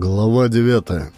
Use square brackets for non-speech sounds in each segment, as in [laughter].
Глава 9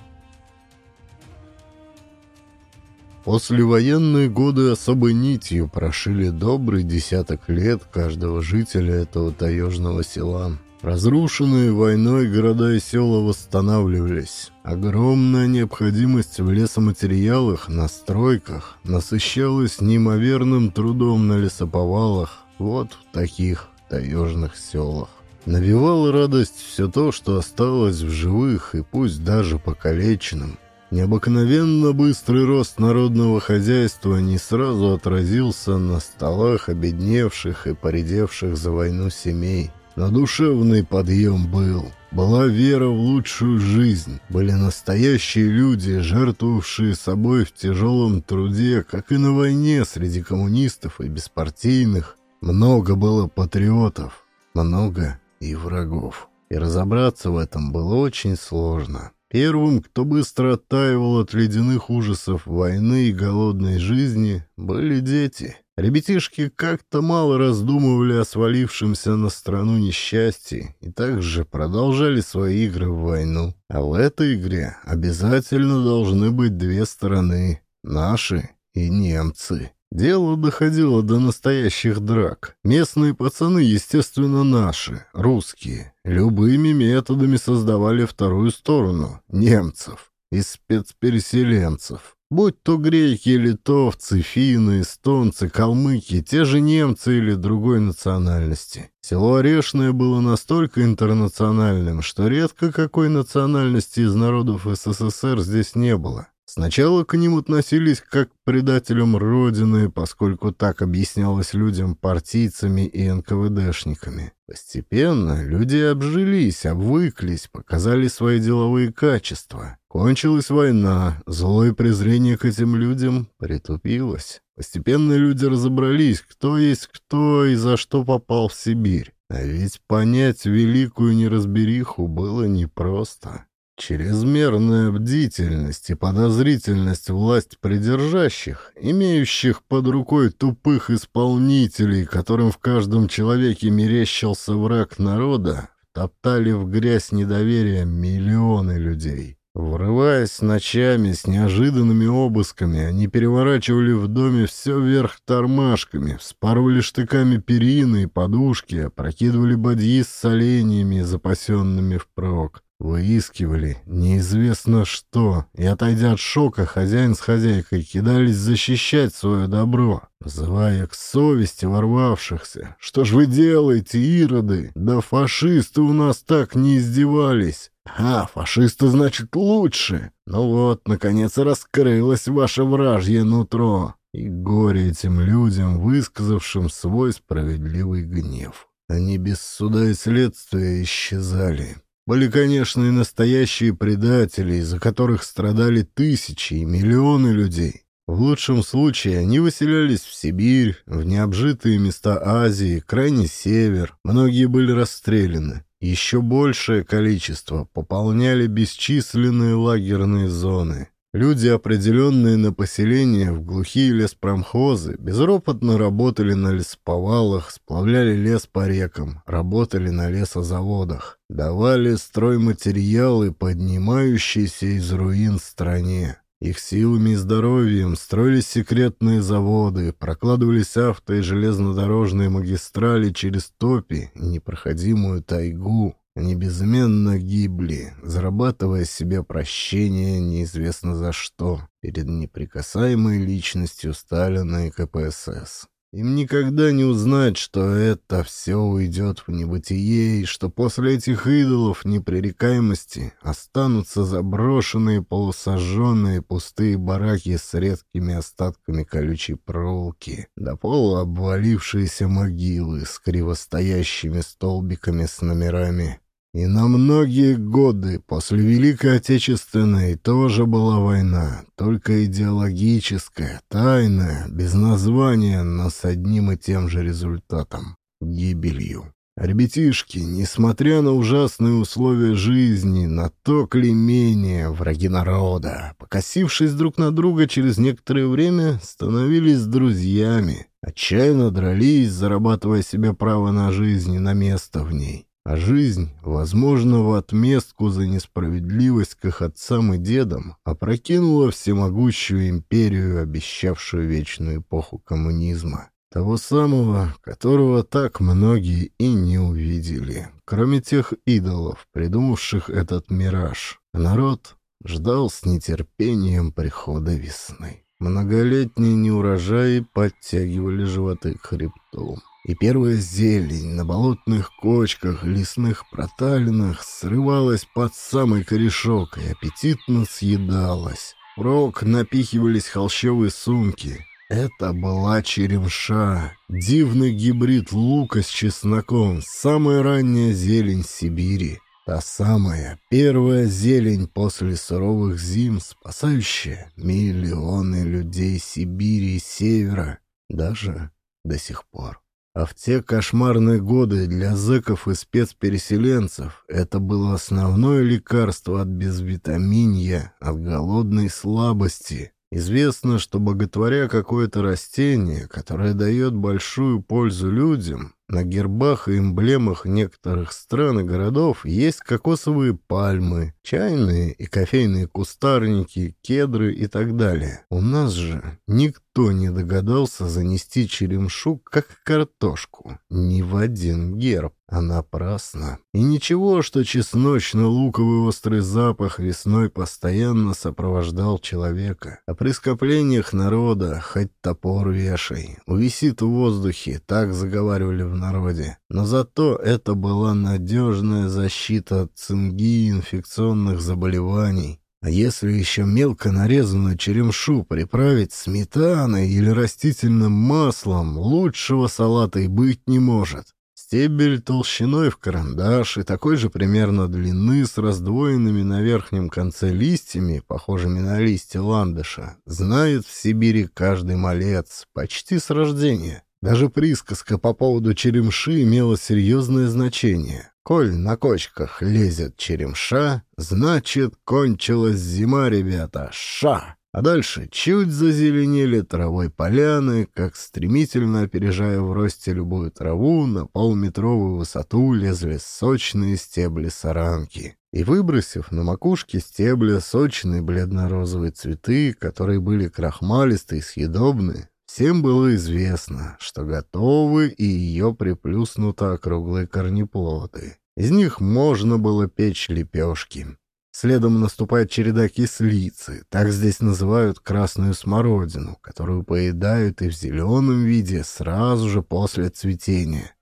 Послевоенные годы особой нитью прошили добрый десяток лет каждого жителя этого таежного села. Разрушенные войной города и села восстанавливались. Огромная необходимость в лесоматериалах, на стройках насыщалась неимоверным трудом на лесоповалах, вот в таких таежных селах. Навевало радость все то, что осталось в живых и пусть даже покалеченным. Необыкновенно быстрый рост народного хозяйства не сразу отразился на столах обедневших и поредевших за войну семей. Но душевный подъем был. Была вера в лучшую жизнь. Были настоящие люди, жертвовавшие собой в тяжелом труде, как и на войне среди коммунистов и беспартийных. Много было патриотов. Много и врагов. И разобраться в этом было очень сложно. Первым, кто быстро оттаивал от ледяных ужасов войны и голодной жизни, были дети. Ребятишки как-то мало раздумывали о свалившемся на страну несчастье и также продолжали свои игры в войну. А в этой игре обязательно должны быть две стороны — наши и немцы. Дело доходило до настоящих драк. Местные пацаны, естественно, наши, русские, любыми методами создавали вторую сторону — немцев и спецпереселенцев. Будь то греки, литовцы, финны, эстонцы, калмыки, те же немцы или другой национальности. Село Орешное было настолько интернациональным, что редко какой национальности из народов СССР здесь не было. Сначала к ним относились как к предателям Родины, поскольку так объяснялось людям партийцами и НКВДшниками. Постепенно люди обжились, обвыклись, показали свои деловые качества. Кончилась война, злое презрение к этим людям притупилось. Постепенно люди разобрались, кто есть кто и за что попал в Сибирь. А ведь понять великую неразбериху было непросто. Чрезмерная бдительность и подозрительность власть придержащих, имеющих под рукой тупых исполнителей, которым в каждом человеке мерещился враг народа, топтали в грязь недоверия миллионы людей. Врываясь ночами с неожиданными обысками, они переворачивали в доме все вверх тормашками, вспарывали штыками перины и подушки, опрокидывали бадьи с соленьями, запасенными впрок. Выискивали неизвестно что, и, отойдя от шока, хозяин с хозяйкой кидались защищать свое добро, взывая к совести ворвавшихся. «Что ж вы делаете, ироды? Да фашисты у нас так не издевались!» «А, фашисты, значит, лучше! Ну вот, наконец, раскрылось ваше вражье нутро!» И горе этим людям, высказавшим свой справедливый гнев. Они без суда и следствия исчезали. Были, конечно, и настоящие предатели, из-за которых страдали тысячи и миллионы людей. В лучшем случае они выселялись в Сибирь, в необжитые места Азии, крайний север. Многие были расстреляны. Еще большее количество пополняли бесчисленные лагерные зоны. Люди, определенные на поселение в глухие леспромхозы, безропотно работали на лесповалах, сплавляли лес по рекам, работали на лесозаводах, давали стройматериалы, поднимающиеся из руин стране. Их силами и здоровьем строились секретные заводы, прокладывались авто- и железнодорожные магистрали через топи непроходимую тайгу, они безыменно гибли, зарабатывая себе прощение неизвестно за что перед неприкасаемой личностью Сталина и КПСС. Им никогда не узнать, что это все уйдет в небытие, и что после этих идолов непререкаемости останутся заброшенные, полусожженные пустые бараки с редкими остатками колючей проволоки, до пола обвалившиеся могилы с кривостоящими столбиками с номерами и на многие годы после Великой Отечественной тоже была война, только идеологическая, тайная, без названия, но с одним и тем же результатом — гибелью. Ребятишки, несмотря на ужасные условия жизни, на то клеймение, враги народа, покосившись друг на друга через некоторое время, становились друзьями, отчаянно дрались, зарабатывая себе право на жизнь и на место в ней. А жизнь, возможно, в отместку за несправедливость к их отцам и дедам, опрокинула всемогущую империю, обещавшую вечную эпоху коммунизма. Того самого, которого так многие и не увидели, кроме тех идолов, придумавших этот мираж. народ ждал с нетерпением прихода весны. Многолетние неурожаи подтягивали животы к хребту. И первая зелень на болотных кочках, лесных проталинах срывалась под самый корешок и аппетитно съедалась. Рок напихивались холщовые сумки. Это была черемша, дивный гибрид лука с чесноком, самая ранняя зелень Сибири. Та самая первая зелень после суровых зим, спасающая миллионы людей Сибири и Севера, даже до сих пор. А в те кошмарные годы для зэков и спецпереселенцев это было основное лекарство от безвитаминья, от голодной слабости. Известно, что боготворя какое-то растение, которое дает большую пользу людям, на гербах и эмблемах некоторых стран и городов есть кокосовые пальмы, чайные и кофейные кустарники, кедры и так далее. У нас же никто не догадался занести черемшу как картошку. Ни в один герб а напрасно. И ничего, что чесночно-луковый острый запах весной постоянно сопровождал человека. А при скоплениях народа хоть топор вешай. Увисит в воздухе, так заговаривали в народе. Но зато это была надежная защита от цинги и инфекционных заболеваний. А если еще мелко нарезанную черемшу приправить сметаной или растительным маслом, лучшего салата и быть не может. Стебель толщиной в карандаш и такой же примерно длины с раздвоенными на верхнем конце листьями, похожими на листья ландыша, знает в Сибири каждый малец, почти с рождения. Даже присказка по поводу черемши имела серьезное значение. Коль на кочках лезет черемша, значит, кончилась зима, ребята, ша! А дальше чуть зазеленели травой поляны, как стремительно опережая в росте любую траву, на полметровую высоту лезли сочные стебли саранки. И выбросив на макушке стебля сочные бледно-розовые цветы, которые были крахмалистые и съедобные, всем было известно, что готовы и ее приплюснуто округлые корнеплоды. Из них можно было печь лепешки. Следом наступает череда кислицы, так здесь называют красную смородину, которую поедают и в зеленом виде сразу же после цветения.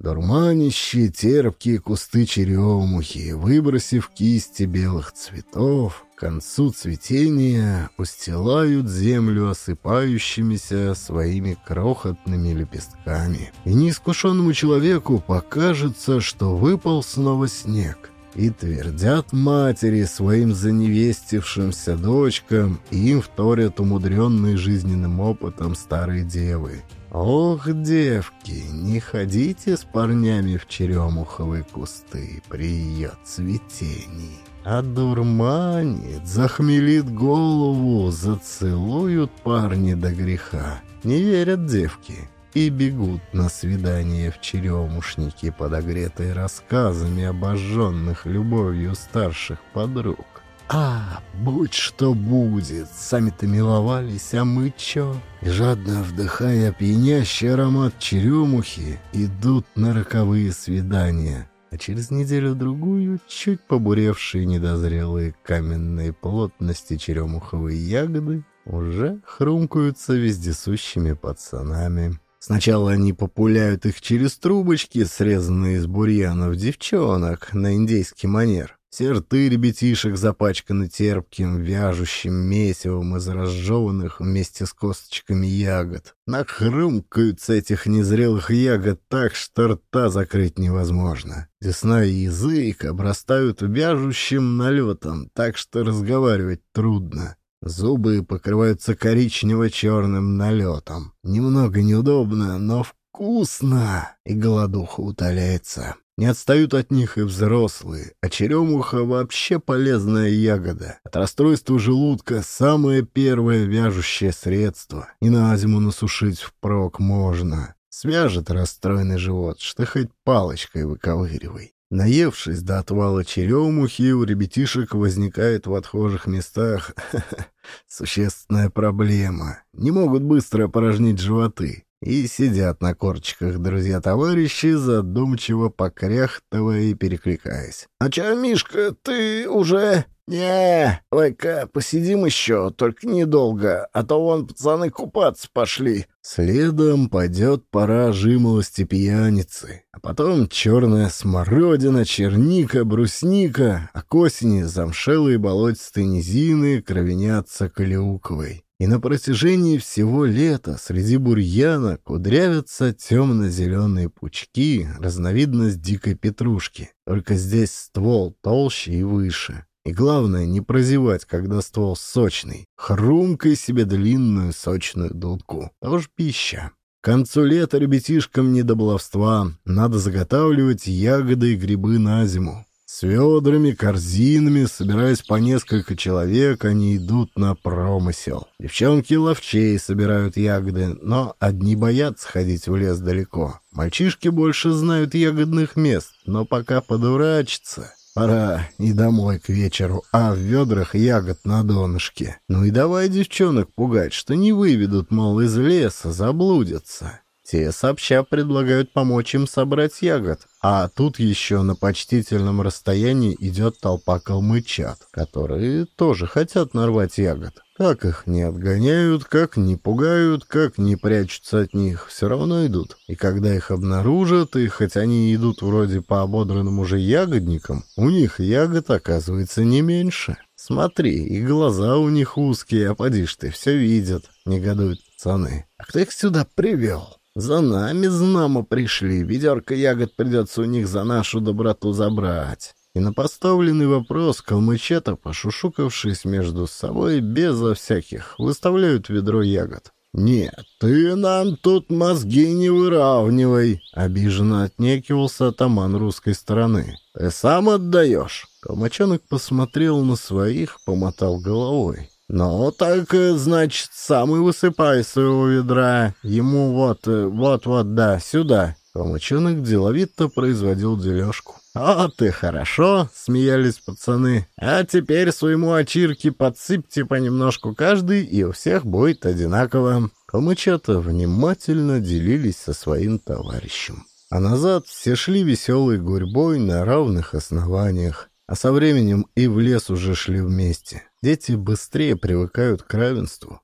Дурманящие терпкие кусты черемухи, выбросив кисти белых цветов, к концу цветения устилают землю осыпающимися своими крохотными лепестками. И неискушенному человеку покажется, что выпал снова снег — и твердят матери своим заневестившимся дочкам, и им вторят умудренные жизненным опытом старые девы. «Ох, девки, не ходите с парнями в черемуховые кусты при ее цветении. Одурманит, захмелит голову, зацелуют парни до греха. Не верят девки» и бегут на свидание в черемушники, подогретые рассказами обожженных любовью старших подруг. А, будь что будет, сами-то миловались, а мы чё? Жадно вдыхая пьянящий аромат черемухи, идут на роковые свидания. А через неделю-другую чуть побуревшие недозрелые каменные плотности черемуховые ягоды уже хрумкаются вездесущими пацанами. Сначала они популяют их через трубочки, срезанные из бурьянов девчонок, на индейский манер. Все рты ребятишек запачканы терпким, вяжущим месивом из разжеванных вместе с косточками ягод. Нахрумкаются этих незрелых ягод так, что рта закрыть невозможно. Десна и язык обрастают вяжущим налетом, так что разговаривать трудно. Зубы покрываются коричнево-черным налетом. Немного неудобно, но вкусно, и голодуха утоляется. Не отстают от них и взрослые, а черемуха вообще полезная ягода. От расстройства желудка самое первое вяжущее средство. И на зиму насушить впрок можно. Свяжет расстроенный живот, что хоть палочкой выковыривай. Наевшись до отвала черемухи, у ребятишек возникает в отхожих местах [laughs] существенная проблема. Не могут быстро опорожнить животы. И сидят на корчиках друзья-товарищи, задумчиво покряхтывая и перекликаясь. «А чё, Мишка, ты уже...» «Не, давай-ка посидим еще, только недолго, а то вон пацаны купаться пошли». Следом пойдет пора жимолости пьяницы, а потом черная смородина, черника, брусника, а к осени замшелые болотистые низины кровенятся клюквой. И на протяжении всего лета среди бурьяна кудрявятся темно-зеленые пучки, разновидность дикой петрушки. Только здесь ствол толще и выше. И главное, не прозевать, когда ствол сочный. Хрумкай себе длинную сочную дудку. Тоже пища. К концу лета ребятишкам не до баловства. Надо заготавливать ягоды и грибы на зиму. С ведрами, корзинами, собираясь по несколько человек, они идут на промысел. Девчонки ловчей собирают ягоды, но одни боятся ходить в лес далеко. Мальчишки больше знают ягодных мест, но пока подурачатся. Пора и домой к вечеру, а в ведрах ягод на донышке. Ну и давай девчонок пугать, что не выведут, мол, из леса, заблудятся. Те сообща предлагают помочь им собрать ягод, а тут еще на почтительном расстоянии идет толпа калмычат, которые тоже хотят нарвать ягод. Как их не отгоняют, как не пугают, как не прячутся от них, все равно идут. И когда их обнаружат, и хоть они идут вроде по ободранным уже ягодникам, у них ягод оказывается не меньше. Смотри, и глаза у них узкие, а поди ж ты, все видят, негодуют пацаны. А кто их сюда привел? За нами, знамо, пришли. Ведерко ягод придется у них за нашу доброту забрать. И на поставленный вопрос калмычата, пошушукавшись между собой, безо всяких, выставляют ведро ягод. «Нет, ты нам тут мозги не выравнивай!» — обиженно отнекивался атаман русской стороны. «Ты сам отдаешь?» Калмычонок посмотрел на своих, помотал головой. «Ну, так, э, значит, сам и высыпай своего ведра. Ему вот, э, вот-вот, да, сюда». Калмычонок деловито производил дележку. «А ты хорошо!» — смеялись пацаны. «А теперь своему очирке подсыпьте понемножку каждый, и у всех будет одинаково». Калмычата внимательно делились со своим товарищем. А назад все шли веселой гурьбой на равных основаниях, а со временем и в лес уже шли вместе. Дети быстрее привыкают к равенству.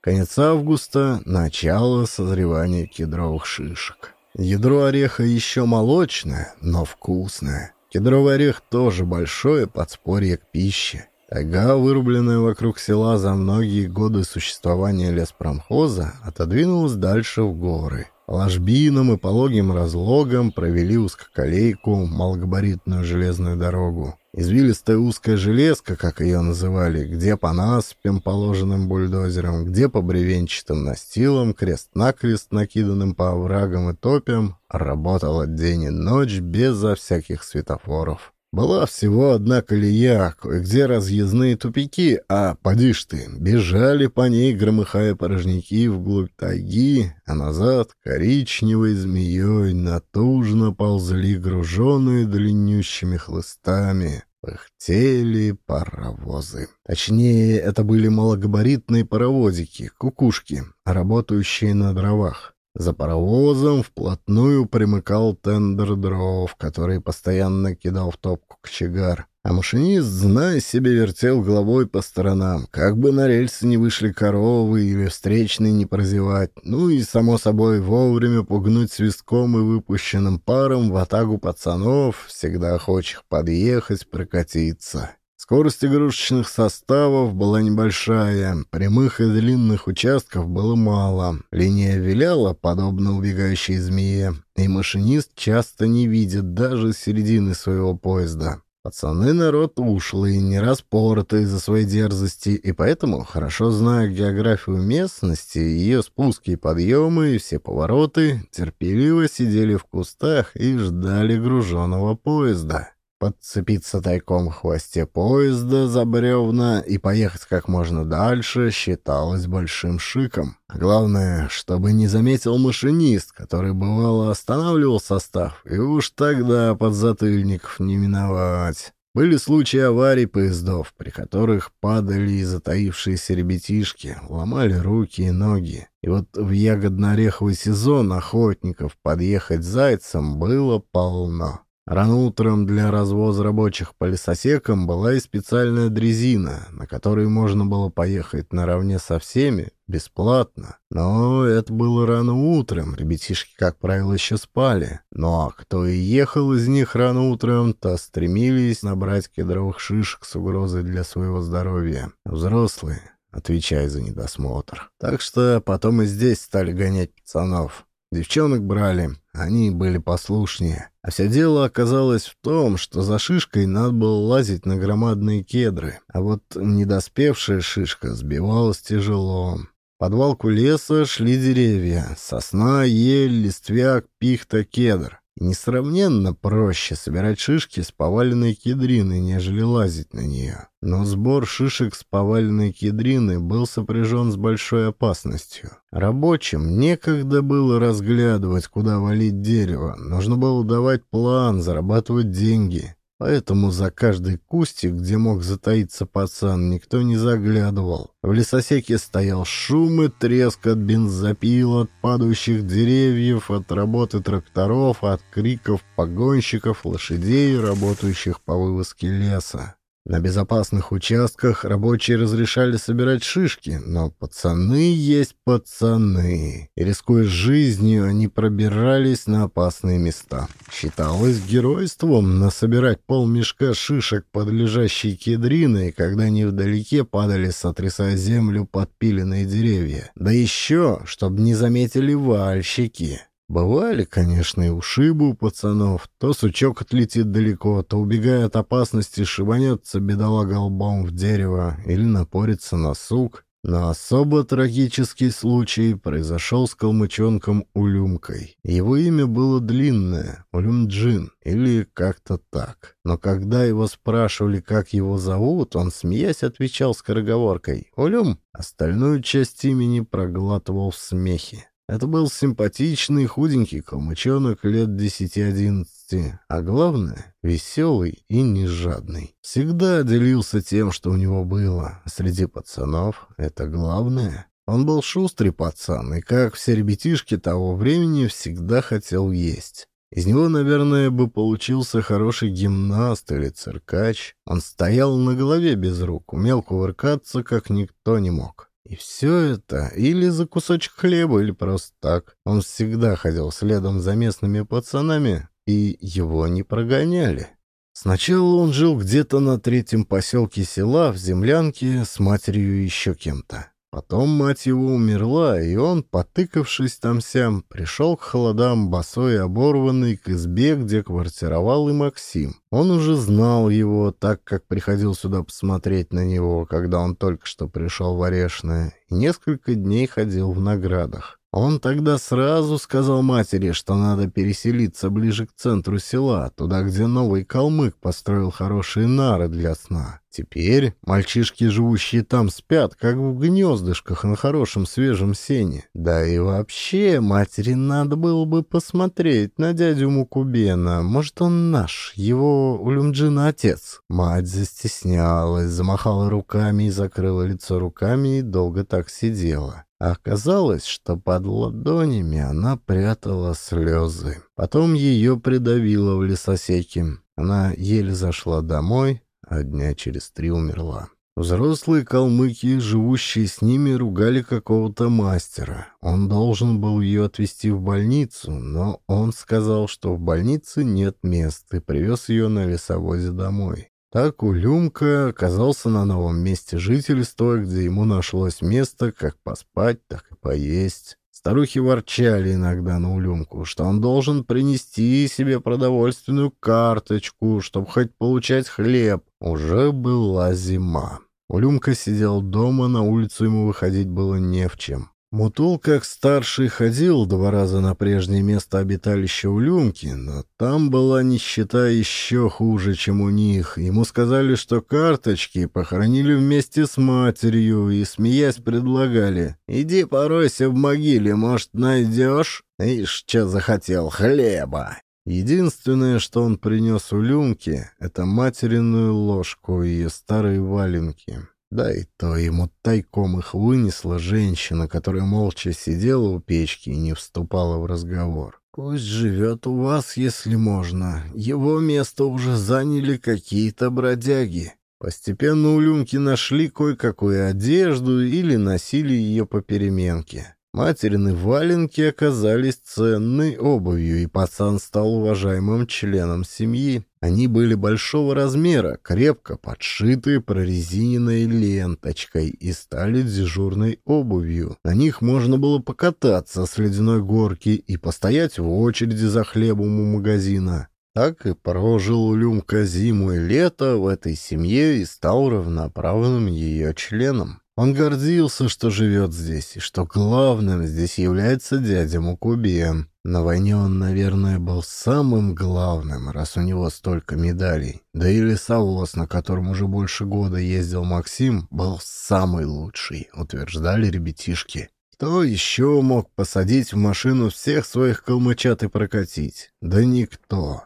Конец августа — начало созревания кедровых шишек. Ядро ореха еще молочное, но вкусное. Кедровый орех тоже большое подспорье к пище. Тайга, вырубленная вокруг села за многие годы существования леспромхоза, отодвинулась дальше в горы. Ложбинам и пологим разлогам провели узкоколейку, малогабаритную железную дорогу. Извилистая узкая железка, как ее называли, где по насыпям, положенным бульдозером, где по бревенчатым настилам, крест-накрест, накиданным по оврагам и топям, работала день и ночь безо всяких светофоров. Была всего одна колея, кое-где разъездные тупики, а, поди ж ты, бежали по ней, громыхая порожники вглубь тайги, а назад коричневой змеей натужно ползли груженные длиннющими хлыстами. Пыхтели паровозы. Точнее, это были малогабаритные паровозики, кукушки, работающие на дровах. За паровозом вплотную примыкал тендер дров, который постоянно кидал в топку кочегар. А машинист, зная себе, вертел головой по сторонам, как бы на рельсы не вышли коровы или встречные не прозевать, ну и, само собой, вовремя пугнуть свистком и выпущенным паром в атаку пацанов, всегда охочих подъехать, прокатиться. Скорость игрушечных составов была небольшая, прямых и длинных участков было мало. Линия виляла, подобно убегающей змее, и машинист часто не видит даже середины своего поезда. Пацаны народ ушлый, не распоротый за свои дерзости, и поэтому, хорошо зная географию местности, ее спуски и подъемы, и все повороты, терпеливо сидели в кустах и ждали груженного поезда. Подцепиться тайком в хвосте поезда за бревна и поехать как можно дальше считалось большим шиком. А главное, чтобы не заметил машинист, который бывало останавливал состав, и уж тогда подзатыльников не миновать. Были случаи аварий поездов, при которых падали и затаившиеся ребятишки, ломали руки и ноги. И вот в ягодно-ореховый сезон охотников подъехать зайцем было полно. Рано утром для развоза рабочих по лесосекам была и специальная дрезина, на которой можно было поехать наравне со всеми, бесплатно. Но это было рано утром, ребятишки, как правило, еще спали. Ну а кто и ехал из них рано утром, то стремились набрать кедровых шишек с угрозой для своего здоровья. Взрослые, отвечая за недосмотр. Так что потом и здесь стали гонять пацанов. Девчонок брали, они были послушнее. А все дело оказалось в том, что за шишкой надо было лазить на громадные кедры, а вот недоспевшая шишка сбивалась тяжело. Подвалку леса шли деревья — сосна, ель, листвяк, пихта, кедр. Несравненно проще собирать шишки с поваленной кедрины, нежели лазить на нее. Но сбор шишек с поваленной кедрины был сопряжен с большой опасностью. Рабочим некогда было разглядывать, куда валить дерево. Нужно было давать план, зарабатывать деньги. Поэтому за каждый кустик, где мог затаиться пацан, никто не заглядывал. В лесосеке стоял шум и треск от бензопил, от падающих деревьев, от работы тракторов, от криков погонщиков, лошадей, работающих по вывозке леса. На безопасных участках рабочие разрешали собирать шишки, но пацаны есть пацаны. И рискуя жизнью, они пробирались на опасные места. Считалось геройством насобирать полмешка шишек под лежащей кедриной, когда невдалеке падали, сотрясая землю подпиленные деревья. Да еще, чтобы не заметили вальщики. Бывали, конечно, и ушибы у пацанов. То сучок отлетит далеко, то, убегая от опасности, шибанется бедолага лбом в дерево или напорится на сук. Но особо трагический случай произошел с калмычонком Улюмкой. Его имя было длинное — Улюмджин, или как-то так. Но когда его спрашивали, как его зовут, он, смеясь, отвечал скороговоркой «Улюм». Остальную часть имени проглатывал в смехе. Это был симпатичный, худенький калмычонок лет десяти-одиннадцати, а главное — веселый и нежадный. Всегда делился тем, что у него было. Среди пацанов это главное. Он был шустрый пацан, и, как все ребятишки того времени, всегда хотел есть. Из него, наверное, бы получился хороший гимнаст или циркач. Он стоял на голове без рук, умел кувыркаться, как никто не мог. И все это или за кусочек хлеба, или просто так. Он всегда ходил следом за местными пацанами, и его не прогоняли. Сначала он жил где-то на третьем поселке села, в землянке, с матерью и еще кем-то. Потом мать его умерла, и он, потыкавшись там-сям, пришел к холодам босой и оборванный к избе, где квартировал и Максим. Он уже знал его, так как приходил сюда посмотреть на него, когда он только что пришел в Орешное, и несколько дней ходил в наградах. Он тогда сразу сказал матери, что надо переселиться ближе к центру села, туда, где новый калмык построил хорошие нары для сна. Теперь мальчишки, живущие там, спят, как в гнездышках на хорошем свежем сене. Да и вообще, матери надо было бы посмотреть на дядю Мукубена. Может, он наш, его Улюмджина отец. Мать застеснялась, замахала руками и закрыла лицо руками и долго так сидела. Оказалось, что под ладонями она прятала слезы. Потом ее придавило в лесосеке. Она еле зашла домой, а дня через три умерла. Взрослые калмыки, живущие с ними, ругали какого-то мастера. Он должен был ее отвезти в больницу, но он сказал, что в больнице нет мест, и привез ее на лесовозе домой. Так Улюмка оказался на новом месте жительства, где ему нашлось место как поспать, так и поесть. Старухи ворчали иногда на Улюмку, что он должен принести себе продовольственную карточку, чтобы хоть получать хлеб. Уже была зима. Улюмка сидел дома, на улицу ему выходить было не в чем. Мутул, как старший, ходил два раза на прежнее место обиталища у Люмки, но там была нищета еще хуже, чем у них. Ему сказали, что карточки похоронили вместе с матерью и, смеясь, предлагали «Иди поройся в могиле, может, найдешь?» Ишь, что захотел, хлеба. Единственное, что он принес у Люмки, это материную ложку и старые валенки. Да и то ему тайком их вынесла женщина, которая молча сидела у печки и не вступала в разговор. «Пусть живет у вас, если можно. Его место уже заняли какие-то бродяги». Постепенно у Люмки нашли кое-какую одежду или носили ее по переменке. Материны валенки оказались ценной обувью, и пацан стал уважаемым членом семьи. Они были большого размера, крепко подшиты прорезиненной ленточкой и стали дежурной обувью. На них можно было покататься с ледяной горки и постоять в очереди за хлебом у магазина. Так и прожил Люмка зиму и лето в этой семье и стал равноправным ее членом. Он гордился, что живет здесь, и что главным здесь является дядя Мукубе. На войне он, наверное, был самым главным, раз у него столько медалей. Да и лесовоз, на котором уже больше года ездил Максим, был самый лучший, утверждали ребятишки. Кто еще мог посадить в машину всех своих калмычат и прокатить? Да никто.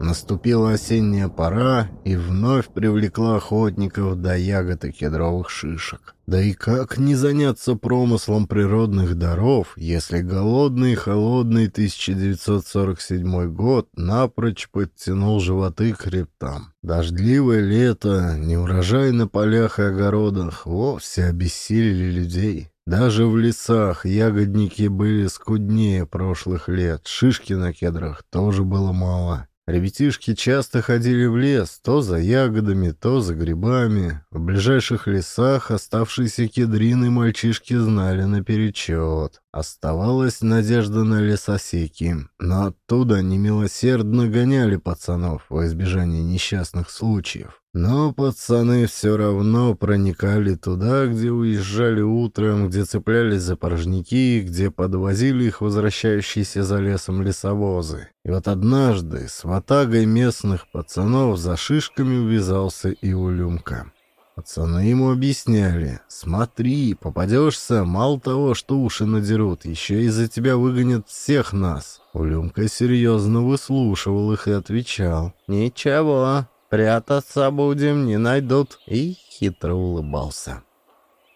Наступила осенняя пора и вновь привлекла охотников до ягод и кедровых шишек. Да и как не заняться промыслом природных даров, если голодный и холодный 1947 год напрочь подтянул животы к хребтам. Дождливое лето, неурожай на полях и огородах вовсе обессилили людей. Даже в лесах ягодники были скуднее прошлых лет, шишки на кедрах тоже было мало. Ребятишки часто ходили в лес, то за ягодами, то за грибами. В ближайших лесах оставшиеся кедрины мальчишки знали наперечет. Оставалась надежда на лесосеки, но оттуда они милосердно гоняли пацанов во избежание несчастных случаев. Но пацаны все равно проникали туда, где уезжали утром, где цеплялись за порожники, где подвозили их возвращающиеся за лесом лесовозы. И вот однажды с ватагой местных пацанов за шишками увязался и Улюмка. Пацаны ему объясняли, смотри, попадешься, мало того, что уши надерут, еще и за тебя выгонят всех нас. Улюмка серьезно выслушивал их и отвечал, ничего, прятаться будем, не найдут, и хитро улыбался.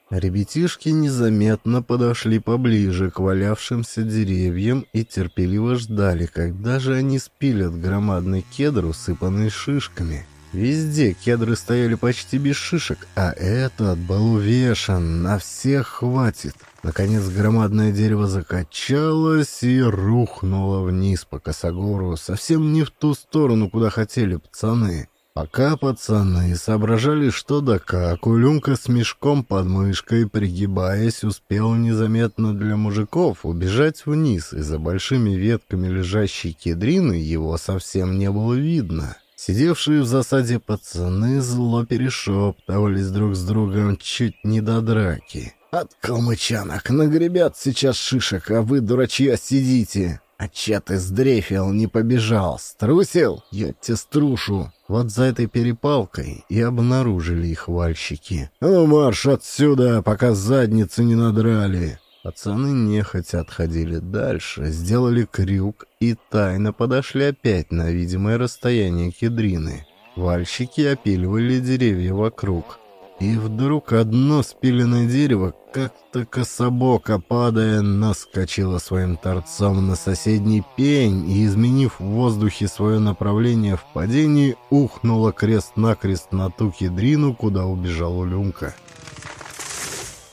Ребятишки незаметно подошли поближе к валявшимся деревьям и терпеливо ждали, когда же они спилят громадный кедр, усыпанный шишками. Везде кедры стояли почти без шишек, а этот был увешан, на всех хватит. Наконец громадное дерево закачалось и рухнуло вниз по косогору, совсем не в ту сторону, куда хотели пацаны. Пока пацаны соображали что да как, Улюмка с мешком под мышкой, пригибаясь, успел незаметно для мужиков убежать вниз, и за большими ветками лежащей кедрины его совсем не было видно. Сидевшие в засаде пацаны зло перешептывались друг с другом чуть не до драки. «От калмычанок нагребят сейчас шишек, а вы, дурачья, сидите!» «А че ты сдрефил, не побежал? Струсил? Я тебе струшу!» Вот за этой перепалкой и обнаружили их вальщики. «Ну, марш отсюда, пока задницу не надрали!» Пацаны нехотя отходили дальше, сделали крюк и тайно подошли опять на видимое расстояние кедрины. Вальщики опиливали деревья вокруг. И вдруг одно спиленное дерево, как-то кособоко падая, наскочило своим торцом на соседний пень и, изменив в воздухе свое направление в падении, ухнуло крест-накрест на ту кедрину, куда убежал Улюмка.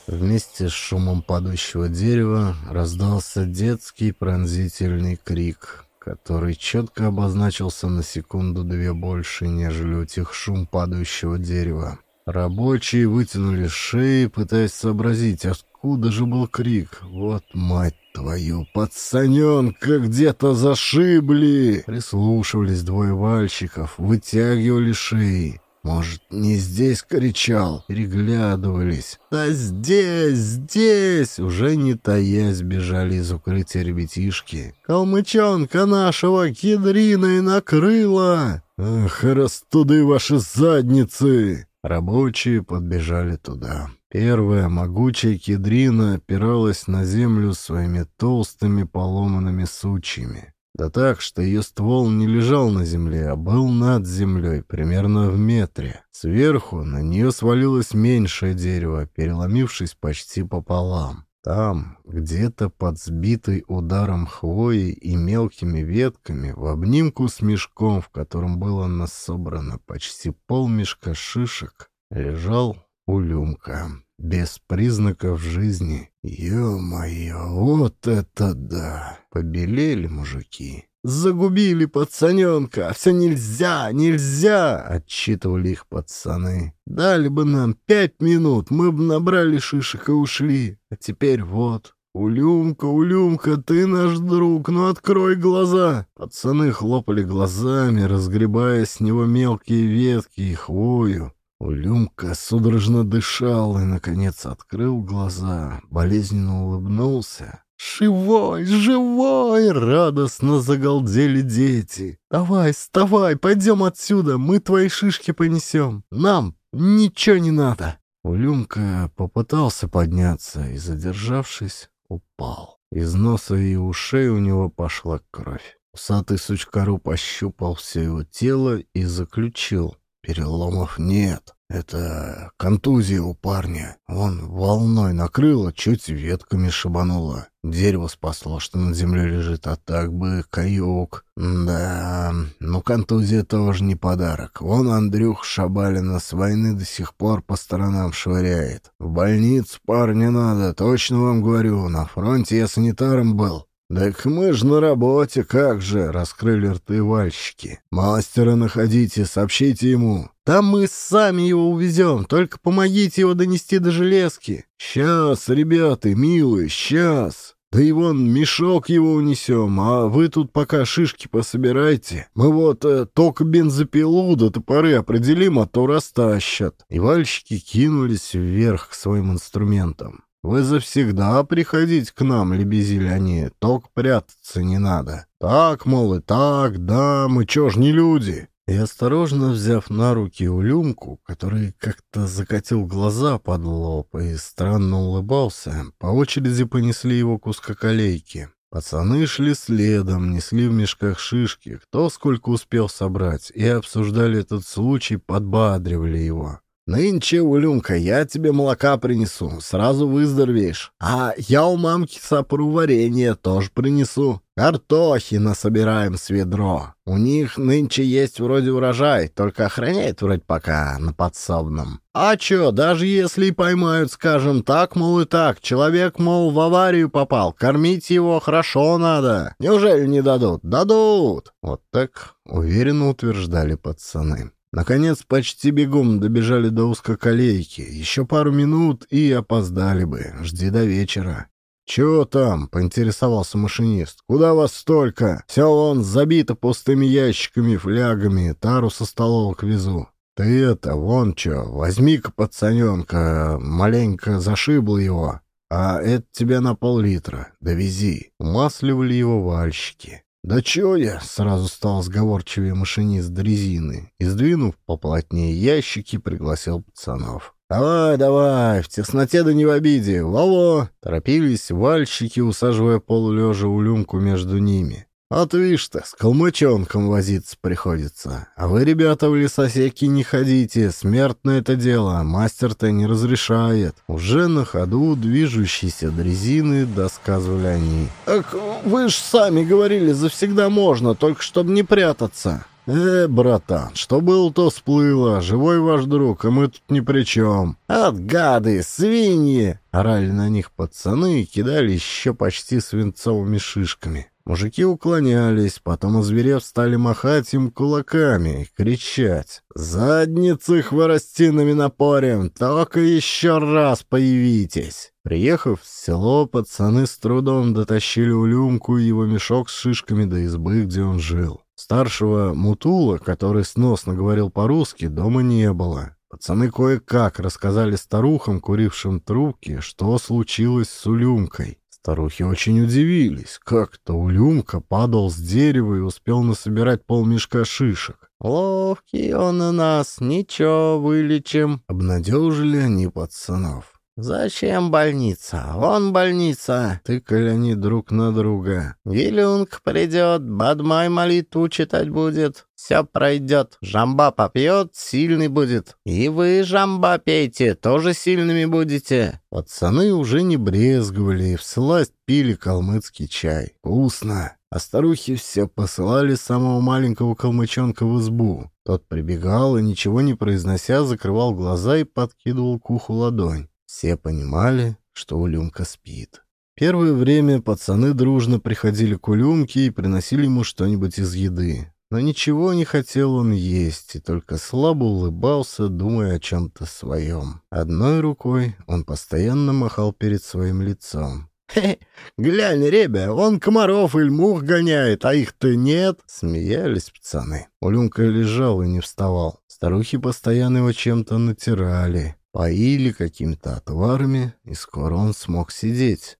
Вместе с шумом падающего дерева раздался детский пронзительный крик, который четко обозначился на секунду-две больше, нежели утих шум падающего дерева. Рабочие вытянули шеи, пытаясь сообразить, откуда же был крик. «Вот мать твою, пацаненка где-то зашибли!» Прислушивались двое вальщиков, вытягивали шеи. Может, не здесь кричал? Переглядывались. Да здесь, здесь! Уже не таясь бежали из укрытия ребятишки. Калмычонка нашего кедриной накрыла! Ах, растуды ваши задницы! Рабочие подбежали туда. Первая могучая кедрина опиралась на землю своими толстыми поломанными сучьями. Да так, что ее ствол не лежал на земле, а был над землей, примерно в метре. Сверху на нее свалилось меньшее дерево, переломившись почти пополам. Там, где-то под сбитой ударом хвои и мелкими ветками, в обнимку с мешком, в котором было насобрано почти полмешка шишек, лежал Улюмка без признаков жизни. Ё-моё, вот это да! Побелели мужики. «Загубили пацаненка! Все нельзя, нельзя!» — отчитывали их пацаны. «Дали бы нам пять минут, мы бы набрали шишек и ушли. А теперь вот, «Улюмка, Улюмка, ты наш друг, ну открой глаза!» Пацаны хлопали глазами, разгребая с него мелкие ветки и хвою. Улюмка судорожно дышал и, наконец, открыл глаза, болезненно улыбнулся. «Живой, живой!» — радостно загалдели дети. «Давай, вставай, пойдем отсюда, мы твои шишки понесем. Нам ничего не надо!» Улюмка попытался подняться и, задержавшись, упал. Из носа и ушей у него пошла кровь. Усатый сучкару пощупал все его тело и заключил — Переломов нет. Это контузия у парня. Он волной накрыло, чуть ветками шибануло. Дерево спасло, что над землей лежит, а так бы каюк. Да, ну контузия тоже не подарок. Вон Андрюх Шабалина с войны до сих пор по сторонам швыряет. В больницу парня надо, точно вам говорю. На фронте я санитаром был. «Так мы ж на работе, как же!» — раскрыли рты вальщики. «Мастера находите, сообщите ему». «Там мы сами его увезем, только помогите его донести до железки». «Сейчас, ребята, милые, сейчас!» «Да и вон мешок его унесем, а вы тут пока шишки пособирайте. Мы вот э, только бензопилу до топоры определим, а то растащат». И вальщики кинулись вверх к своим инструментам. «Вы завсегда приходите к нам», — лебезили они, — «только прятаться не надо». «Так, мол, и так, да, мы чё ж не люди?» И осторожно взяв на руки Улюмку, который как-то закатил глаза под лоб и странно улыбался, по очереди понесли его к узкоколейке. Пацаны шли следом, несли в мешках шишки, кто сколько успел собрать, и обсуждали этот случай, подбадривали его. «Нынче, Улюмка, я тебе молока принесу, сразу выздоровеешь. А я у мамки сопру варенье, тоже принесу. Картохи насобираем с ведро. У них нынче есть вроде урожай, только охраняет вроде пока на подсобном. А чё, даже если поймают, скажем так, мол, и так, человек, мол, в аварию попал, кормить его хорошо надо. Неужели не дадут? Дадут!» Вот так уверенно утверждали пацаны. Наконец, почти бегом добежали до узкоколейки. Еще пару минут и опоздали бы. Жди до вечера. «Чего там?» — поинтересовался машинист. «Куда вас столько? Все он забито пустыми ящиками, флягами. Тару со столовок везу». «Ты это, вон чё, возьми-ка пацаненка, маленько зашибло его, а это тебе на пол-литра, довези». Умасливали его вальщики. «Да чё я?» — сразу стал сговорчивее машинист дрезины и, сдвинув поплотнее ящики, пригласил пацанов. «Давай, давай, в тесноте да не в обиде, Вало!» Торопились вальщики, усаживая полулежа улюмку между ними. «Вот видишь ты, с калмычонком возиться приходится. А вы, ребята, в лесосеки не ходите, смертное это дело, мастер-то не разрешает». Уже на ходу движущиеся дрезины досказывали они. «Так вы ж сами говорили, завсегда можно, только чтобы не прятаться». «Э, братан, что было, то всплыло. Живой ваш друг, а мы тут ни при чем». «От гады, свиньи!» Орали на них пацаны и кидали еще почти свинцовыми шишками. Мужики уклонялись, потом озверев стали махать им кулаками и кричать. «Задницы хворостинами напорим, только еще раз появитесь!» Приехав в село, пацаны с трудом дотащили Улюмку и его мешок с шишками до избы, где он жил. Старшего Мутула, который сносно говорил по-русски, дома не было. Пацаны кое-как рассказали старухам, курившим трубки, что случилось с Улюмкой. Старухи очень удивились, как-то Улюмка падал с дерева и успел насобирать полмешка шишек. «Ловкий он у нас, ничего, вылечим», — обнадежили они пацанов. «Зачем больница? Вон больница!» — тыкали они друг на друга. «Вилюнг придет, Бадмай молитву читать будет. Все пройдет. Жамба попьет, сильный будет. И вы, жамба, пейте, тоже сильными будете». Пацаны уже не брезговали и всласть пили калмыцкий чай. Вкусно. А старухи все посылали самого маленького калмычонка в избу. Тот прибегал и, ничего не произнося, закрывал глаза и подкидывал к уху ладонь. Все понимали, что Улюмка спит. Первое время пацаны дружно приходили к Улюмке и приносили ему что-нибудь из еды. Но ничего не хотел он есть и только слабо улыбался, думая о чем-то своем. Одной рукой он постоянно махал перед своим лицом. «Хе, глянь, ребя, он комаров или мух гоняет, а их-то нет!» Смеялись пацаны. Улюмка лежал и не вставал. Старухи постоянно его чем-то натирали поили какими-то отварами, и скоро он смог сидеть.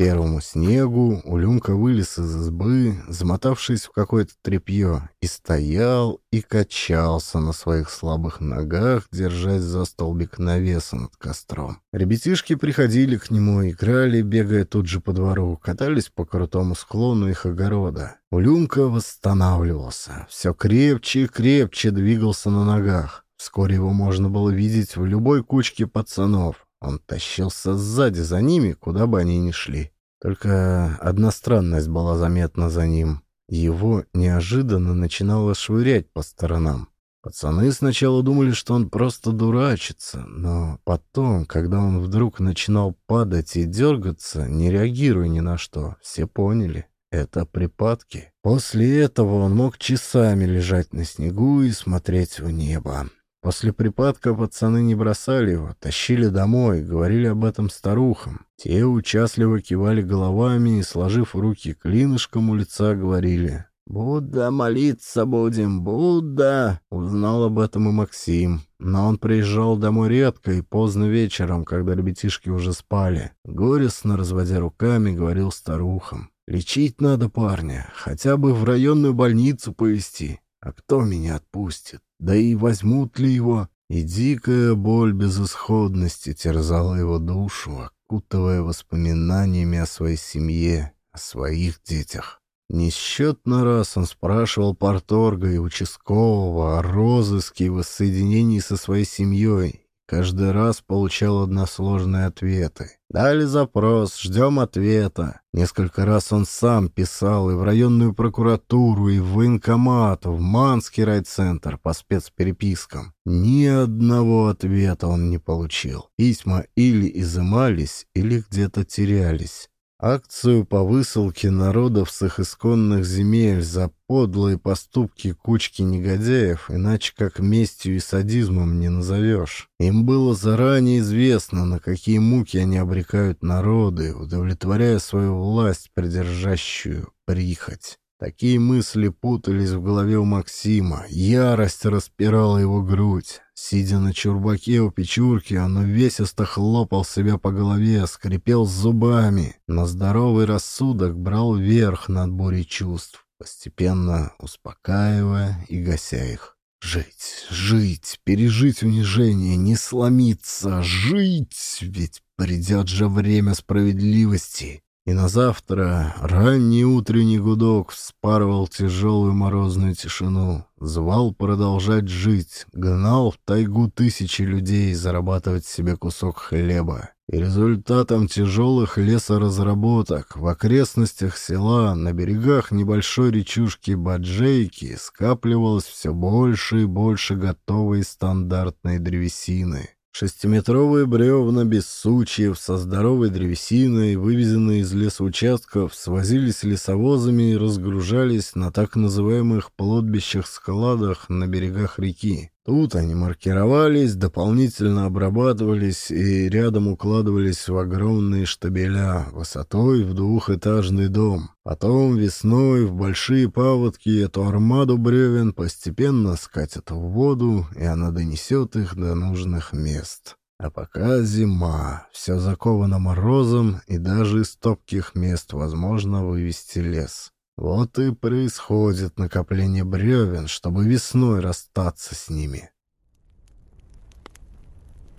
Первому снегу Улюмка вылез из избы, замотавшись в какое-то тряпье, и стоял и качался на своих слабых ногах, держась за столбик навеса над костром. Ребятишки приходили к нему, играли, бегая тут же по двору, катались по крутому склону их огорода. Улюмка восстанавливался, все крепче и крепче двигался на ногах. Вскоре его можно было видеть в любой кучке пацанов. Он тащился сзади за ними, куда бы они ни шли. Только одна странность была заметна за ним. Его неожиданно начинало швырять по сторонам. Пацаны сначала думали, что он просто дурачится, но потом, когда он вдруг начинал падать и дергаться, не реагируя ни на что, все поняли. Это припадки. После этого он мог часами лежать на снегу и смотреть в небо. После припадка пацаны не бросали его, тащили домой, говорили об этом старухам. Те участливо кивали головами и, сложив руки клинышком у лица, говорили «Будда, молиться будем, Будда!» Узнал об этом и Максим. Но он приезжал домой редко и поздно вечером, когда ребятишки уже спали. Горестно, разводя руками, говорил старухам. Лечить надо парня, хотя бы в районную больницу повезти. А кто меня отпустит? Да и возьмут ли его? И дикая боль безысходности терзала его душу, окутывая воспоминаниями о своей семье, о своих детях. Несчетно раз он спрашивал порторга и участкового о розыске и воссоединении со своей семьей, Каждый раз получал односложные ответы. Дали запрос, ждем ответа. Несколько раз он сам писал и в районную прокуратуру, и в военкомат, в Манский райцентр по спецперепискам. Ни одного ответа он не получил. Письма или изымались, или где-то терялись. Акцию по высылке народов с их исконных земель за подлые поступки кучки негодяев, иначе как местью и садизмом не назовешь. Им было заранее известно, на какие муки они обрекают народы, удовлетворяя свою власть, придержащую прихоть. Такие мысли путались в голове у Максима. Ярость распирала его грудь. Сидя на чурбаке у печурки, он увесисто хлопал себя по голове, скрипел зубами. Но здоровый рассудок брал верх над бурей чувств, постепенно успокаивая и гася их. Жить, жить, пережить унижение, не сломиться, жить, ведь придет же время справедливости. И на завтра ранний утренний гудок вспарывал тяжелую морозную тишину, звал продолжать жить, гнал в тайгу тысячи людей зарабатывать себе кусок хлеба. И результатом тяжелых лесоразработок в окрестностях села на берегах небольшой речушки Баджейки скапливалось все больше и больше готовой стандартной древесины. Шестиметровые бревна без сучьев со здоровой древесиной, вывезенные из лесоучастков, свозились лесовозами и разгружались на так называемых плотбищах-складах на берегах реки. Тут они маркировались, дополнительно обрабатывались и рядом укладывались в огромные штабеля высотой в двухэтажный дом. Потом весной в большие паводки эту армаду бревен постепенно скатят в воду, и она донесет их до нужных мест. А пока зима, все заковано морозом, и даже из топких мест возможно вывести лес. Вот и происходит накопление бревен, чтобы весной расстаться с ними.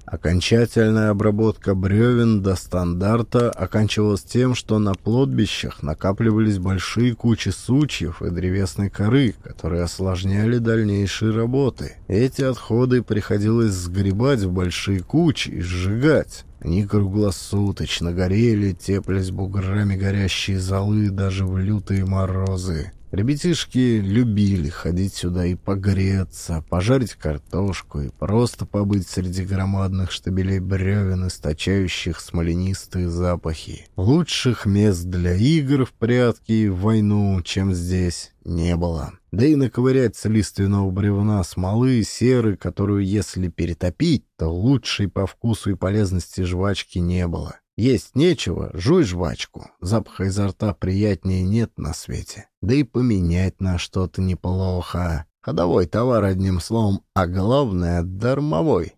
Окончательная обработка бревен до стандарта оканчивалась тем, что на плотбищах накапливались большие кучи сучьев и древесной коры, которые осложняли дальнейшие работы. Эти отходы приходилось сгребать в большие кучи и сжигать. Они круглосуточно горели, теплись буграми горящие золы даже в лютые морозы. Ребятишки любили ходить сюда и погреться, пожарить картошку и просто побыть среди громадных штабелей бревен, источающих смоленистые запахи. Лучших мест для игр в прятки и в войну, чем здесь, не было. Да и наковырять с лиственного бревна смолы, серы, которую если перетопить, то лучшей по вкусу и полезности жвачки не было. Есть нечего, жуй жвачку. Запаха изо рта приятнее нет на свете. Да и поменять на что-то неплохо. Ходовой товар, одним словом, а главное — дармовой.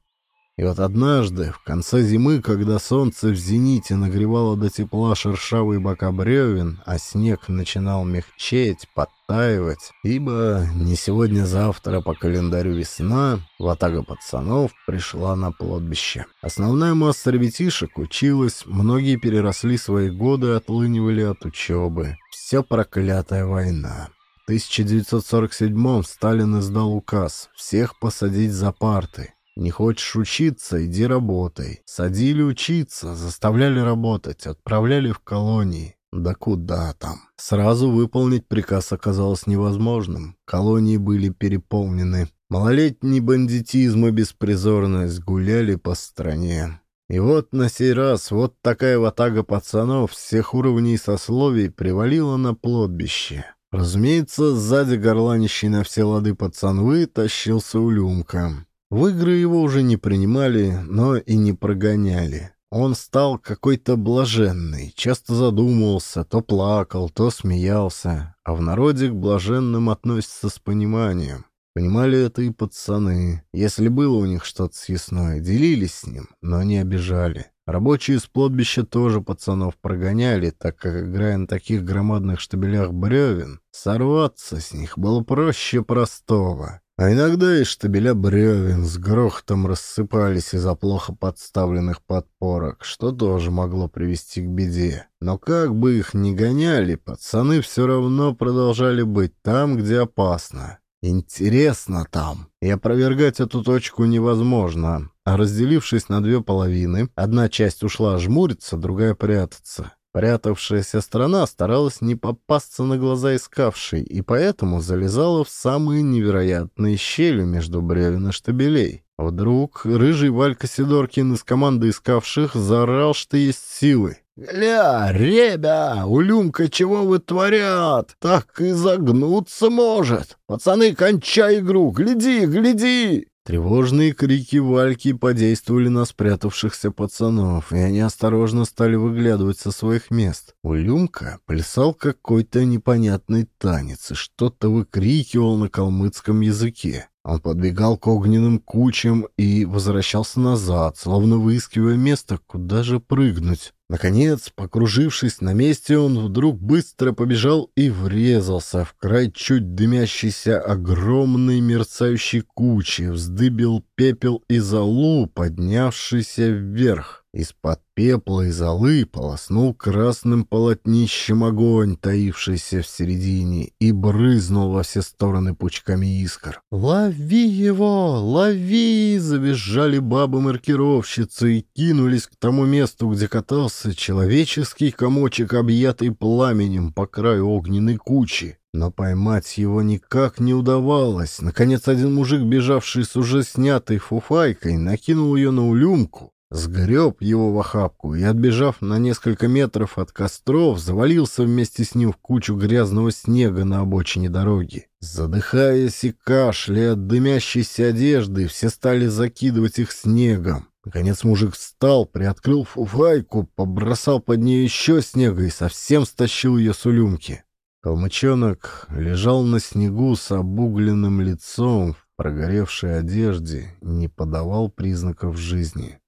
И вот однажды, в конце зимы, когда солнце в зените нагревало до тепла шершавые бока бревен, а снег начинал мягчеть, подтаивать, ибо не сегодня-завтра по календарю весна, ватага пацанов пришла на плотбище. Основная масса ребятишек училась, многие переросли свои годы и отлынивали от учебы. Все проклятая война. В 1947-м Сталин издал указ всех посадить за парты. Не хочешь учиться — иди работай. Садили учиться, заставляли работать, отправляли в колонии. Да куда там? Сразу выполнить приказ оказалось невозможным. Колонии были переполнены. Малолетний бандитизм и беспризорность гуляли по стране. И вот на сей раз вот такая ватага пацанов всех уровней сословий привалила на плотбище. Разумеется, сзади горланищий на все лады пацан тащился Улюмка. В игры его уже не принимали, но и не прогоняли. Он стал какой-то блаженный, часто задумывался, то плакал, то смеялся, а в народе к блаженным относятся с пониманием. Понимали это и пацаны. Если было у них что-то съестное, делились с ним, но не обижали. Рабочие с плотбища тоже пацанов прогоняли, так как, играя на таких громадных штабелях бревен, сорваться с них было проще простого. А иногда и штабеля бревен с грохотом рассыпались из-за плохо подставленных подпорок, что тоже могло привести к беде. Но как бы их ни гоняли, пацаны все равно продолжали быть там, где опасно. Интересно там. И опровергать эту точку невозможно. А разделившись на две половины, одна часть ушла жмуриться, другая прятаться. Прятавшаяся страна старалась не попасться на глаза искавшей, и поэтому залезала в самые невероятные щели между бревен и штабелей. Вдруг рыжий Валька Сидоркин из команды искавших заорал, что есть силы. «Гля, ребя, улюмка чего вытворят? Так и загнуться может! Пацаны, кончай игру! Гляди, гляди!» Тревожные крики Вальки подействовали на спрятавшихся пацанов, и они осторожно стали выглядывать со своих мест. Улюмка плясал какой-то непонятный танец и что-то выкрикивал на калмыцком языке. Он подбегал к огненным кучам и возвращался назад, словно выискивая место, куда же прыгнуть. Наконец, покружившись на месте, он вдруг быстро побежал и врезался в край чуть дымящейся огромной мерцающей кучи, вздыбил пепел и золу, поднявшийся вверх. Из-под пепла и золы полоснул красным полотнищем огонь, таившийся в середине, и брызнул во все стороны пучками искр. «Лови его! Лови!» — завизжали бабы-маркировщицы и кинулись к тому месту, где катался человеческий комочек, объятый пламенем по краю огненной кучи. Но поймать его никак не удавалось. Наконец, один мужик, бежавший с уже снятой фуфайкой, накинул ее на улюмку, сгреб его в охапку и, отбежав на несколько метров от костров, завалился вместе с ним в кучу грязного снега на обочине дороги. Задыхаясь и кашляя от дымящейся одежды, все стали закидывать их снегом. Наконец мужик встал, приоткрыл фуфайку, побросал под нее еще снега и совсем стащил ее с улюмки. Калмычонок лежал на снегу с обугленным лицом в прогоревшей одежде, не подавал признаков жизни.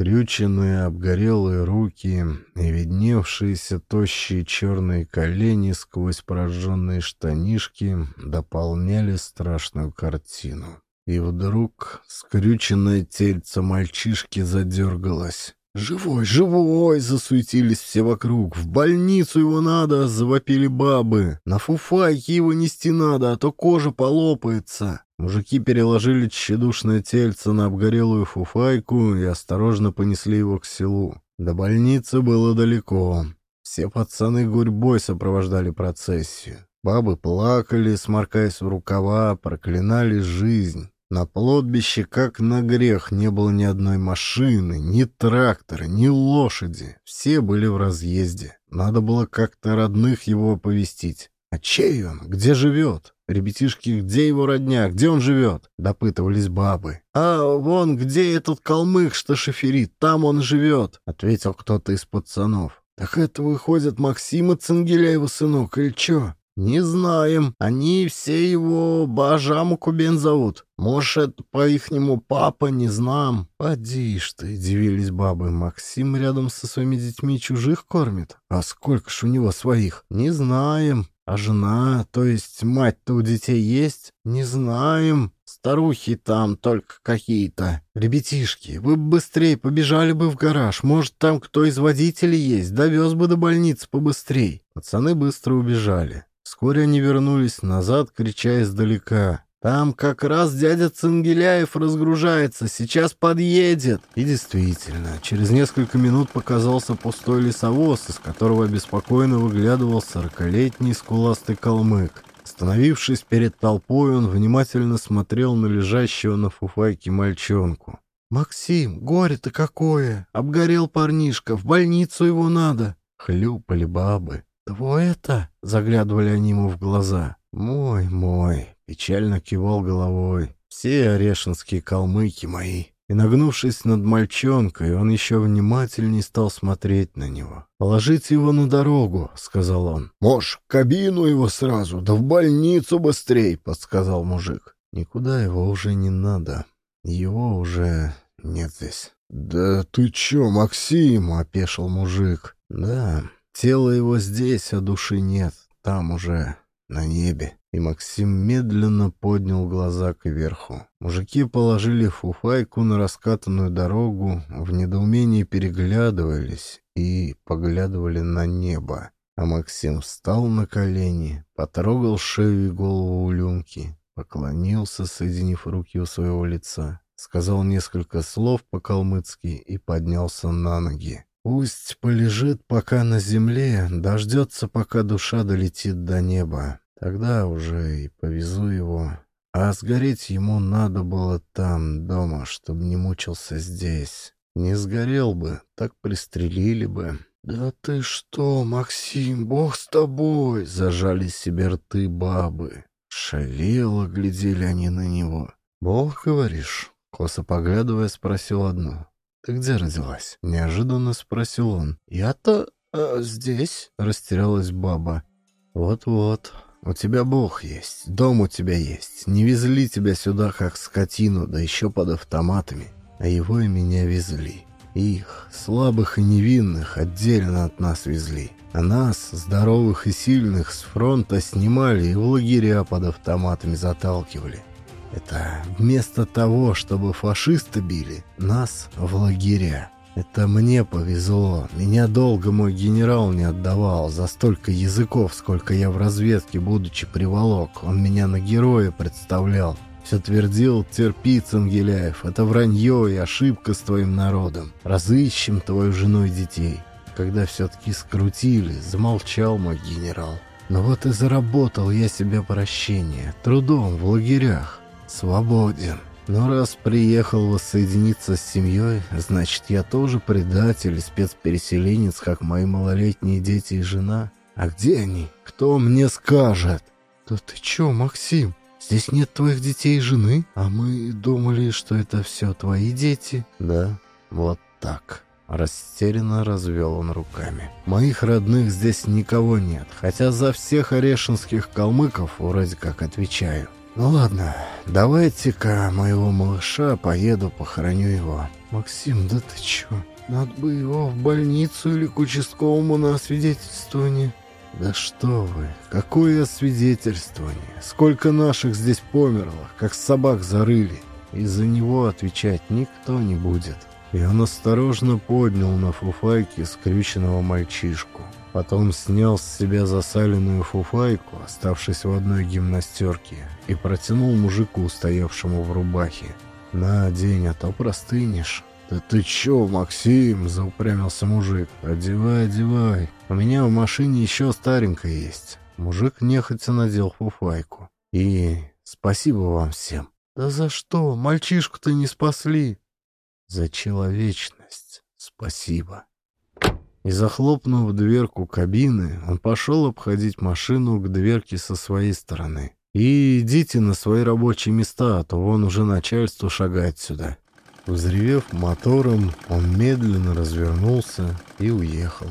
Скрюченные обгорелые руки и видневшиеся тощие черные колени сквозь прожженные штанишки дополняли страшную картину. И вдруг скрюченное тельце мальчишки задергалось. «Живой, живой!» — засуетились все вокруг. «В больницу его надо!» — завопили бабы. «На фуфайке его нести надо, а то кожа полопается!» Мужики переложили тщедушное тельце на обгорелую фуфайку и осторожно понесли его к селу. До больницы было далеко. Все пацаны гурьбой сопровождали процессию. Бабы плакали, сморкаясь в рукава, проклинали жизнь. На плотбище, как на грех, не было ни одной машины, ни трактора, ни лошади. Все были в разъезде. Надо было как-то родных его оповестить. А чей он? Где живет? Ребятишки, где его родня? Где он живет? Допытывались бабы. А вон где этот калмык, что шоферит? Там он живет, ответил кто-то из пацанов. Так это выходит Максима Цангеляева сынок или чё? «Не знаем. Они все его Бажаму Кубен зовут. Может, по-ихнему папа, не знам». «Поди ж ты», — дивились бабы. «Максим рядом со своими детьми чужих кормит? А сколько ж у него своих?» «Не знаем. А жена, то есть мать-то у детей есть? Не знаем. Старухи там только какие-то. Ребятишки, вы бы быстрее побежали бы в гараж. Может, там кто из водителей есть. Довез бы до больницы побыстрей. Пацаны быстро убежали. Вскоре они вернулись назад, крича издалека. «Там как раз дядя Цангеляев разгружается, сейчас подъедет!» И действительно, через несколько минут показался пустой лесовоз, из которого обеспокоенно выглядывал сорокалетний скуластый калмык. Остановившись перед толпой, он внимательно смотрел на лежащего на фуфайке мальчонку. «Максим, горе-то какое! Обгорел парнишка, в больницу его надо!» Хлюпали бабы. «Твой это?» — заглядывали они ему в глаза. «Мой, мой!» — печально кивал головой. «Все орешинские калмыки мои!» И, нагнувшись над мальчонкой, он еще внимательнее стал смотреть на него. «Положите его на дорогу», — сказал он. «Можешь, кабину его сразу, да в больницу быстрей», — подсказал мужик. «Никуда его уже не надо. Его уже нет здесь». «Да ты че, Максим?» — опешил мужик. «Да, Тело его здесь, а души нет. Там уже, на небе. И Максим медленно поднял глаза кверху. Мужики положили фуфайку на раскатанную дорогу, в недоумении переглядывались и поглядывали на небо. А Максим встал на колени, потрогал шею и голову Улюмки, поклонился, соединив руки у своего лица, сказал несколько слов по-калмыцки и поднялся на ноги. Пусть полежит пока на земле, дождется, пока душа долетит до неба. Тогда уже и повезу его. А сгореть ему надо было там, дома, чтобы не мучился здесь. Не сгорел бы, так пристрелили бы. «Да ты что, Максим, бог с тобой!» — зажали себе рты бабы. Шалело глядели они на него. «Бог, говоришь?» — косо поглядывая, спросил одну. «Ты где родилась?» — неожиданно спросил он. «Я-то э, здесь», — растерялась баба. «Вот-вот, у тебя Бог есть, дом у тебя есть. Не везли тебя сюда, как скотину, да еще под автоматами. А его и меня везли. Их, слабых и невинных, отдельно от нас везли. А нас, здоровых и сильных, с фронта снимали и в лагеря под автоматами заталкивали. Это вместо того, чтобы фашисты били, нас в лагеря. Это мне повезло. Меня долго мой генерал не отдавал. За столько языков, сколько я в разведке, будучи приволок. Он меня на героя представлял. Все твердил, терпи, Цангеляев, это вранье и ошибка с твоим народом. Разыщем твою жену и детей. Когда все-таки скрутили, замолчал мой генерал. Но вот и заработал я себе прощение. Трудом в лагерях свободен. Но раз приехал воссоединиться с семьей, значит, я тоже предатель и спецпереселенец, как мои малолетние дети и жена. А где они? Кто мне скажет? «Да ты чё, Максим? Здесь нет твоих детей и жены? А мы думали, что это все твои дети». «Да, вот так». Растерянно развел он руками. «Моих родных здесь никого нет, хотя за всех орешинских калмыков вроде как отвечаю. Ну ладно, давайте-ка моего малыша поеду похороню его». «Максим, да ты чё? Надо бы его в больницу или к участковому на освидетельствование». «Да что вы! Какое освидетельствование! Сколько наших здесь померло, как собак зарыли! Из-за него отвечать никто не будет!» И он осторожно поднял на фуфайке скрюченного мальчишку. Потом снял с себя засаленную фуфайку, оставшись в одной гимнастерке, и протянул мужику, стоявшему в рубахе. «На, день, а то простынешь». «Да ты чё, Максим?» — заупрямился мужик. «Одевай, одевай. У меня в машине еще старенькая есть». Мужик нехотя надел фуфайку. «И спасибо вам всем». «Да за что? Мальчишку-то не спасли». «За человечность. Спасибо». И захлопнув дверку кабины, он пошел обходить машину к дверке со своей стороны. «И идите на свои рабочие места, а то вон уже начальство шагает сюда». Взревев мотором, он медленно развернулся и уехал.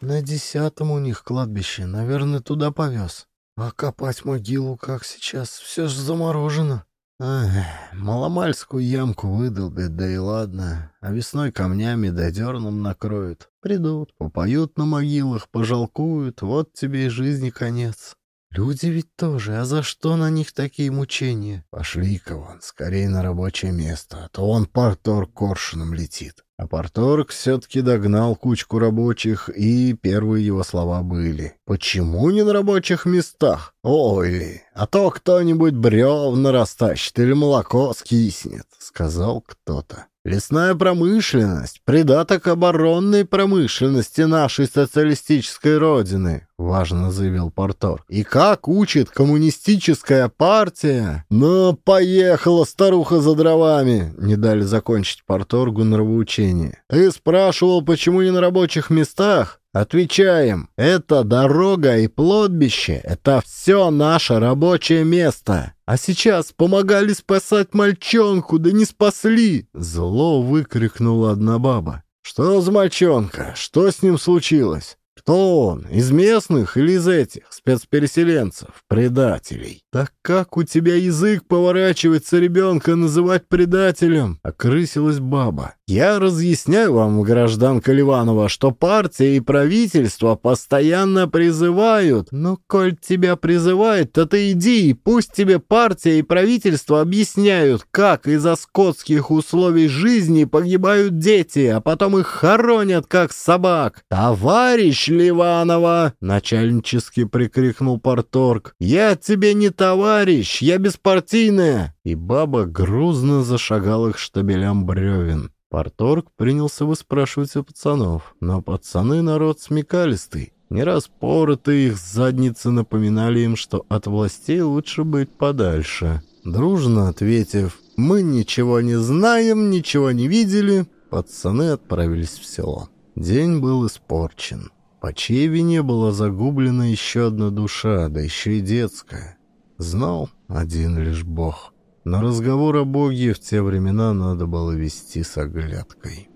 «На десятом у них кладбище, наверное, туда повез. А копать могилу как сейчас, все же заморожено». Ах, маломальскую ямку выдолбят, да и ладно. А весной камнями да дерном накроют. Придут, попоют на могилах, пожалкуют, вот тебе и жизни конец. Люди ведь тоже, а за что на них такие мучения? Пошли-ка вон, скорее на рабочее место, а то он партор коршуном летит. А Порторг все-таки догнал кучку рабочих, и первые его слова были. «Почему не на рабочих местах? Ой, а то кто-нибудь бревна растащит или молоко скиснет», — сказал кто-то. Лесная промышленность — придаток оборонной промышленности нашей социалистической родины, — важно заявил Портор. И как учит коммунистическая партия? Ну, поехала старуха за дровами, — не дали закончить Порторгу нравоучение. Ты спрашивал, почему не на рабочих местах? Отвечаем, это дорога и плотбище, это все наше рабочее место. А сейчас помогали спасать мальчонку, да не спасли!» Зло выкрикнула одна баба. «Что за мальчонка? Что с ним случилось?» Кто он? Из местных или из этих спецпереселенцев, предателей? Так как у тебя язык поворачивается ребенка называть предателем? Окрысилась баба. Я разъясняю вам, гражданка Ливанова, что партия и правительство постоянно призывают. Ну, коль тебя призывают, то ты иди, и пусть тебе партия и правительство объясняют, как из-за скотских условий жизни погибают дети, а потом их хоронят, как собак. Товарищ Ливанова! Начальнически прикрикнул Порторг. Я тебе не товарищ, я беспартийная. И баба грузно зашагала к штабелям бревен. Порторг принялся выспрашивать у пацанов, но пацаны народ смекалистый. Не раз поротые их задницы напоминали им, что от властей лучше быть подальше. Дружно ответив «Мы ничего не знаем, ничего не видели», пацаны отправились в село. День был испорчен. По чьей вине была загублена еще одна душа, да еще и детская? Знал один лишь Бог. Но разговор о Боге в те времена надо было вести с оглядкой.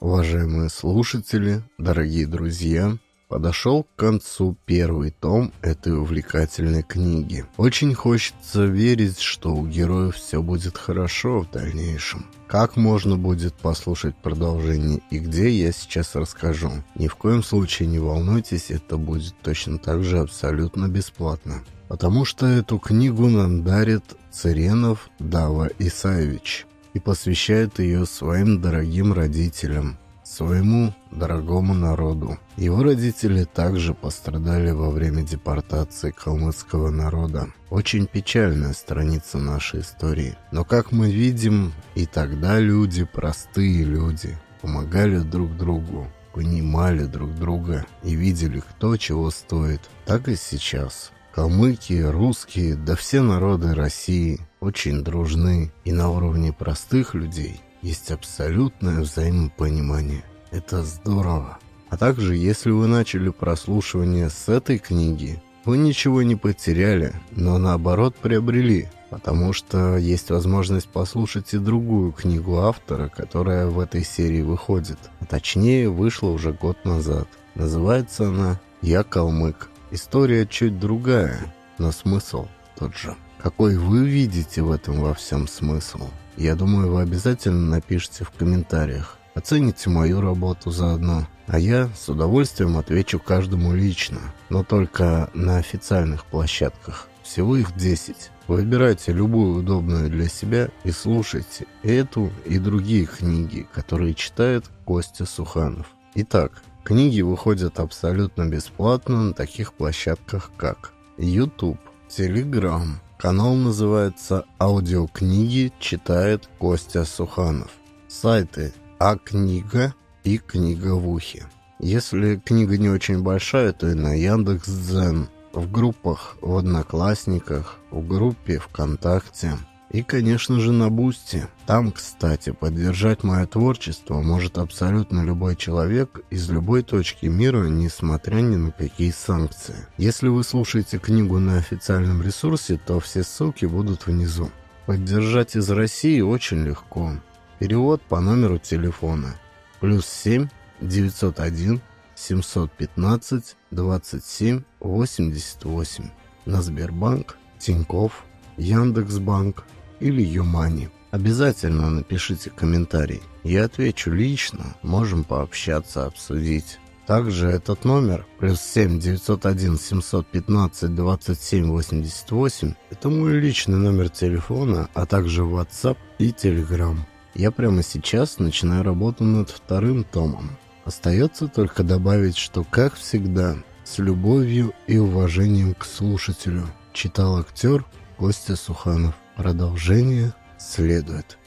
Уважаемые слушатели, дорогие друзья, Подошел к концу первый том этой увлекательной книги. Очень хочется верить, что у героев все будет хорошо в дальнейшем. Как можно будет послушать продолжение и где, я сейчас расскажу. Ни в коем случае не волнуйтесь, это будет точно так же абсолютно бесплатно. Потому что эту книгу нам дарит Царенов Дава Исаевич и посвящает ее своим дорогим родителям, своему дорогому народу. Его родители также пострадали во время депортации калмыцкого народа. Очень печальная страница нашей истории. Но как мы видим, и тогда люди, простые люди, помогали друг другу, понимали друг друга и видели, кто чего стоит. Так и сейчас. Калмыки, русские, да все народы России очень дружны и на уровне простых людей есть абсолютное взаимопонимание. Это здорово. А также, если вы начали прослушивание с этой книги, вы ничего не потеряли, но наоборот приобрели, потому что есть возможность послушать и другую книгу автора, которая в этой серии выходит. А точнее, вышла уже год назад. Называется она «Я калмык». История чуть другая, но смысл тот же. Какой вы видите в этом во всем смысл? Я думаю, вы обязательно напишите в комментариях. Оцените мою работу заодно. А я с удовольствием отвечу каждому лично, но только на официальных площадках. Всего их 10. Выбирайте любую удобную для себя и слушайте эту и другие книги, которые читает Костя Суханов. Итак, книги выходят абсолютно бесплатно на таких площадках, как YouTube, Telegram. Канал называется «Аудиокниги читает Костя Суханов». Сайты «А книга» и «Книга в ухе». Если книга не очень большая, то и на Яндекс.Дзен, в группах в Одноклассниках, в группе ВКонтакте и, конечно же, на Бусти. Там, кстати, поддержать мое творчество может абсолютно любой человек из любой точки мира, несмотря ни на какие санкции. Если вы слушаете книгу на официальном ресурсе, то все ссылки будут внизу. Поддержать из России очень легко. Перевод по номеру телефона. Плюс 7 901 715 27 88 на Сбербанк, Тинькофф, Яндекс.Банк или Юмани. Обязательно напишите комментарий. Я отвечу лично, можем пообщаться, обсудить. Также этот номер, плюс 7 901 715 27 88, это мой личный номер телефона, а также WhatsApp и Telegram. Я прямо сейчас начинаю работу над вторым томом. Остается только добавить, что, как всегда, с любовью и уважением к слушателю, читал актер Костя Суханов. Продолжение следует.